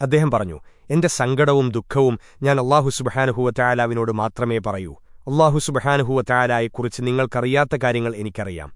അദ്ദേഹം പറഞ്ഞു എന്റെ സങ്കടവും ദുഃഖവും ഞാൻ അള്ളാഹു സുബഹാനുഹുവ മാത്രമേ പറയൂ. അള്ളാഹു സുബഹാനുഹുവ നിങ്ങൾക്കറിയാത്ത കാര്യങ്ങൾ എനിക്കറിയാം.